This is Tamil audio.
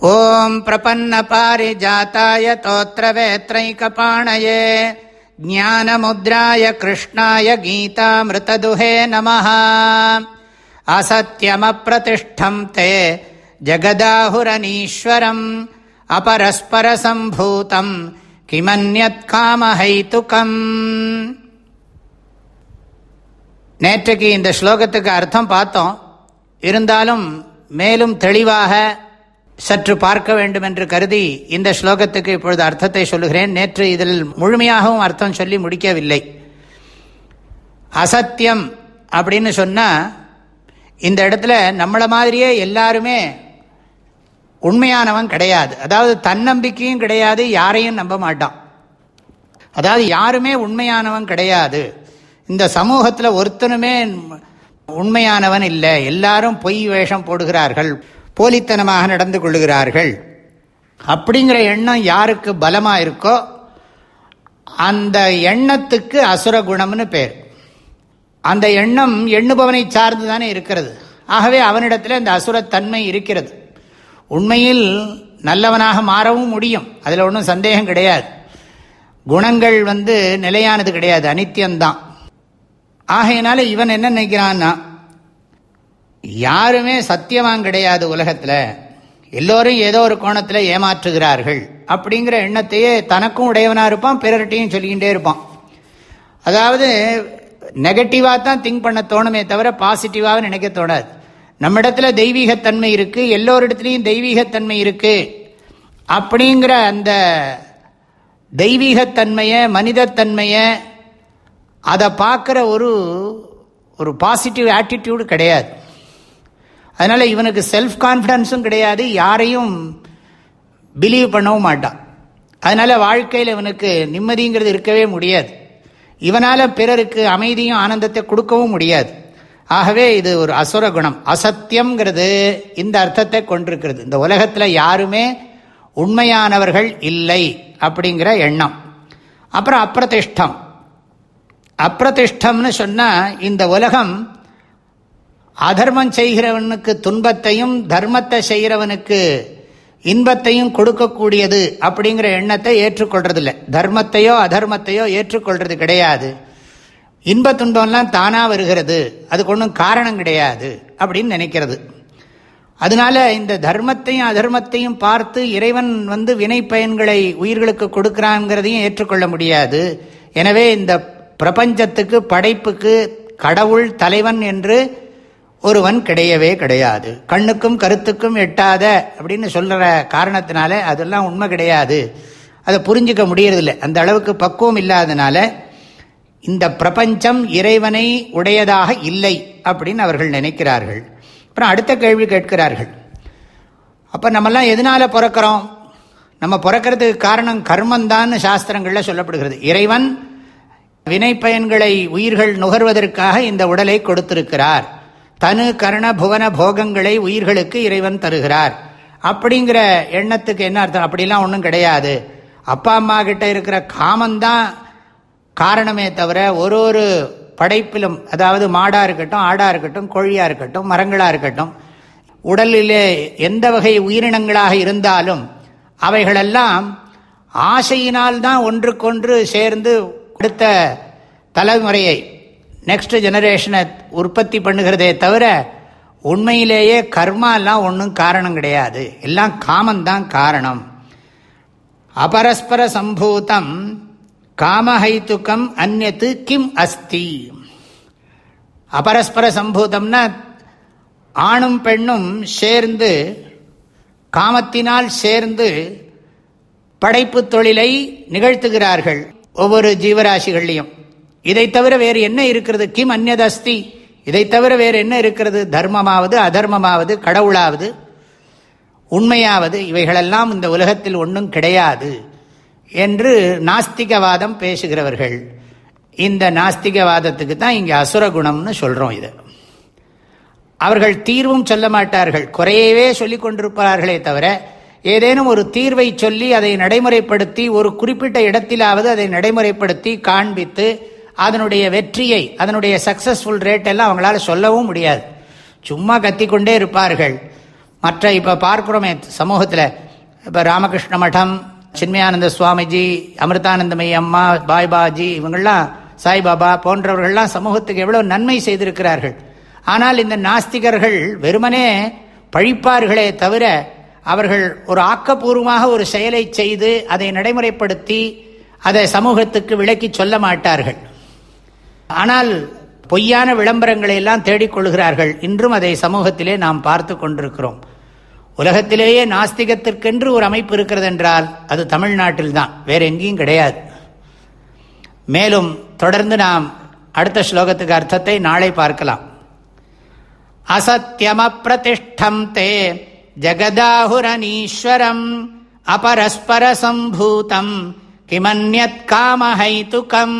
ॐ प्रपन्नपारिजाताय तोत्रवेत्रैकपाणये ज्ञानमुद्राय कृष्णाय गीतामृतदुहे नमः असत्यमप्रतिष्ठम् ते जगदाहुरनीश्वरम् अपरस्परसम्भूतम् கிமன்யத்காமஹைத்துக்கம் நேற்றைக்கு இந்த ஸ்லோகத்துக்கு அர்த்தம் பார்த்தோம் இருந்தாலும் மேலும் தெளிவாக சற்று பார்க்க வேண்டும் என்று கருதி இந்த ஸ்லோகத்துக்கு இப்பொழுது அர்த்தத்தை சொல்லுகிறேன். நேற்று இதில் முழுமையாகவும் அர்த்தம் சொல்லி முடிக்கவில்லை. அசத்தியம் அப்படின்னு சொன்னால் இந்த இடத்துல நம்மளை மாதிரியே எல்லாருமே உண்மையானவன் கிடையாது. அதாவது தன்னம்பிக்கையும் கிடையாது யாரையும் நம்ப மாட்டான். அதாவது யாருமே உண்மையானவன் கிடையாது. இந்த சமூகத்தில் ஒருத்தனுமே உண்மையானவன் இல்லை. எல்லாரும் பொய் வேஷம் போடுகிறார்கள். போலித்தனமாக நடந்து கொள்ளுகிறார்கள். அப்படிங்கிற எண்ணம் யாருக்கு பலமாக இருக்கோ அந்த எண்ணத்துக்கு அசுர குணம்னு பேர். அந்த எண்ணம் எண்ணுபவனை சார்ந்து தானே இருக்கிறது. ஆகவே அவனிடத்தில் அந்த அசுரத்தன்மை இருக்கிறது. உண்மையில் நல்லவனாக மாறவும் முடியும். அதில் ஒன்றும் சந்தேகம் கிடையாது. குணங்கள் வந்து நிலையானது கிடையாது. அனித்தியம்தான். ஆகையினால இவன் என்ன நினைக்கிறான்னா யாருமே சத்தியமாக கிடையாது உலகத்தில். எல்லோரும் ஏதோ ஒரு கோணத்தில் ஏமாற்றுகிறார்கள் அப்படிங்கிற எண்ணத்தையே தனக்கும் உடையவனாக இருப்பான் பிறர்கிட்டையும் சொல்லிக்கிட்டே இருப்பான். அதாவது நெகட்டிவாக தான் திங்க் பண்ண தோணுமே தவிர பாசிட்டிவாக நினைக்க தோணாது. நம்மிடத்துல தெய்வீகத்தன்மை இருக்குது எல்லோரிடத்துலையும் தெய்வீகத்தன்மை இருக்குது அப்படிங்கிற அந்த தெய்வீகத்தன்மையை மனிதத்தன்மையை அதை பார்க்குற ஒரு ஒரு பாசிட்டிவ் ஆட்டிடியூடு கிடையாது. அதனால் இவனுக்கு செல்ஃப் கான்ஃபிடன்ஸும் கிடையாது யாரையும் பிலீவ் பண்ணவும் மாட்டான். அதனால் வாழ்க்கையில் இவனுக்கு நிம்மதிங்கிறது இருக்கவே முடியாது. இவனால் பிறருக்கு அமைதியும் ஆனந்தத்தை கொடுக்கவும் முடியாது. ஆகவே இது ஒரு அசுர குணம். அசத்தியம்ங்கிறது இந்த அர்த்தத்தை கொண்டிருக்கிறது. இந்த உலகத்தில் யாருமே உண்மையானவர்கள் இல்லை அப்படிங்கிற எண்ணம். அப்புறம் அப்பிரதிஷ்டம். அப்பிரதிஷ்டம்னு சொன்னால் இந்த உலகம் அதர்மம் செய்கிறவனுக்கு துன்பத்தையும் தர்மத்தை செய்கிறவனுக்கு இன்பத்தையும் கொடுக்கக்கூடியது அப்படிங்கிற எண்ணத்தை ஏற்றுக்கொள்றதில்லை. தர்மத்தையோ அதர்மத்தையோ ஏற்றுக்கொள்றது கிடையாது. இன்ப துன்பம்லாம் தானாக வருகிறது. அதுக்கு ஒன்றும் காரணம் கிடையாது அப்படின்னு நினைக்கிறது. அதனால இந்த தர்மத்தையும் அதர்மத்தையும் பார்த்து இறைவன் வந்து வினை பயன்களை உயிர்களுக்கு கொடுக்குறாங்கிறதையும் ஏற்றுக்கொள்ள முடியாது. எனவே இந்த பிரபஞ்சத்துக்கு படைப்புக்கு கடவுள் தலைவன் என்று ஒருவன் கிடையவே கிடையாது. கண்ணுக்கும் கருத்துக்கும் எட்டாத அப்படின்னு சொல்கிற காரணத்தினால அதெல்லாம் உண்மை கிடையாது. அதை புரிஞ்சிக்க முடியறதில்லை. அந்த அளவுக்கு பக்குவம் இல்லாதனால இந்த பிரபஞ்சம் இறைவனை உடையதாக இல்லை அப்படின்னு அவர்கள் நினைக்கிறார்கள். அப்புறம் அடுத்த கேள்வி கேட்கிறார்கள். அப்போ நம்மெல்லாம் எதனால் பிறக்கிறோம்? நம்ம பிறக்கிறதுக்கு காரணம் கர்மந்தான்னு சாஸ்திரங்களில் சொல்லப்படுகிறது. இறைவன் வினை பயன்களை உயிர்கள் நுகர்வதற்காக இந்த உடலை கொடுத்திருக்கிறார். தனு கர்ண புவன போகங்களை உயிர்களுக்கு இறைவன் தருகிறார். அப்படிங்கிற எண்ணத்துக்கு என்ன அர்த்தம்? அப்படிலாம் ஒன்றும் கிடையாது. அப்பா அம்மா கிட்ட இருக்கிற காமந்தான் காரணமே தவிர ஒரு ஒரு படைப்பிலும் அதாவது மாடாக இருக்கட்டும் ஆடாக இருக்கட்டும் கோழியாக இருக்கட்டும் மரங்களாக இருக்கட்டும் உடலிலே எந்த வகை உயிரினங்களாக இருந்தாலும் அவைகளெல்லாம் ஆசையினால் தான் ஒன்றுக்கொன்று சேர்ந்து அடுத்த தலைமுறையை நெக்ஸ்ட் ஜெனரேஷனை உற்பத்தி பண்ணுகிறதே தவிர உண்மையிலேயே கர்மாலாம் ஒன்றும் காரணம் கிடையாது. எல்லாம் காமந்தான் காரணம். அபரஸ்பர சம்பூதம் காமஹைத்துக்கம் அந்நத்து கிம் அஸ்தி. அபரஸ்பர சம்பூதம்னா ஆணும் பெண்ணும் சேர்ந்து காமத்தினால் சேர்ந்து படைப்பு தொழிலை நிகழ்த்துகிறார்கள் ஒவ்வொரு ஜீவராசிகள்லையும். இதை தவிர வேறு என்ன இருக்கிறது? கிம் அந்நதஸ்தி. இதை தவிர வேறு என்ன இருக்கிறது? தர்மமாவது அதர்மமாவது கடவுளாவது உண்மையாவது இவைகளெல்லாம் இந்த உலகத்தில் ஒன்றும் கிடையாது என்று நாஸ்திகவாதம் பேசுகிறவர்கள். இந்த நாஸ்திகவாதத்துக்கு தான் இங்கே அசுரகுணம்னு சொல்கிறோம் இது. அவர்கள் தீர்வும் சொல்ல மாட்டார்கள். குறையவே சொல்லி கொண்டிருப்பார்களே தவிர ஏதேனும் ஒரு தீர்வை சொல்லி அதை நடைமுறைப்படுத்தி ஒரு குறிப்பிட்ட இடத்திலாவது அதை நடைமுறைப்படுத்தி காண்பித்து அதனுடைய வெற்றியை அதனுடைய சக்சஸ்ஃபுல் ரேட் எல்லாம் அவங்களால சொல்லவும் முடியாது. சும்மா கத்திக்கொண்டே இருப்பார்கள். மற்ற இப்போ பார்க்குறோமே சமூகத்தில் இப்போ ராமகிருஷ்ண மடம் சின்மயானந்த சுவாமிஜி அமிர்தானந்தமயி அம்மா பாய்பாஜி இவங்கெல்லாம் சாய்பாபா போன்றவர்கள்லாம் சமூகத்துக்கு எவ்வளோ நன்மை செய்திருக்கிறார்கள். ஆனால் இந்த நாஸ்திகர்கள் வெறுமனே பழிப்பார்களே தவிர அவர்கள் ஒரு ஆக்கப்பூர்வமாக ஒரு செயலை செய்து அதை நடைமுறைப்படுத்தி அதை சமூகத்துக்கு விளக்கி சொல்ல மாட்டார்கள். ஆனால் பொய்யான விளம்பரங்களை எல்லாம் தேடிக்கொள்கிறார்கள் இன்றும் அதை சமூகத்திலே நாம் பார்த்து கொண்டிருக்கிறோம். உலகத்திலேயே நாஸ்திகத்திற்கென்று ஒரு அமைப்பு இருக்கிறது என்றால் அது தமிழ்நாட்டில்தான் வேற எங்கேயும் கிடையாது. மேலும் தொடர்ந்து நாம் அடுத்த ஸ்லோகத்துக்கு அர்த்தத்தை நாளை பார்க்கலாம். அசத்தியமப்பிரதிஷ்டம் தே ஜகதாஹுரனீஸ்வரம் அபரஸ்பரசம்பூதம் கிமன்யத் காமஹைதுகம்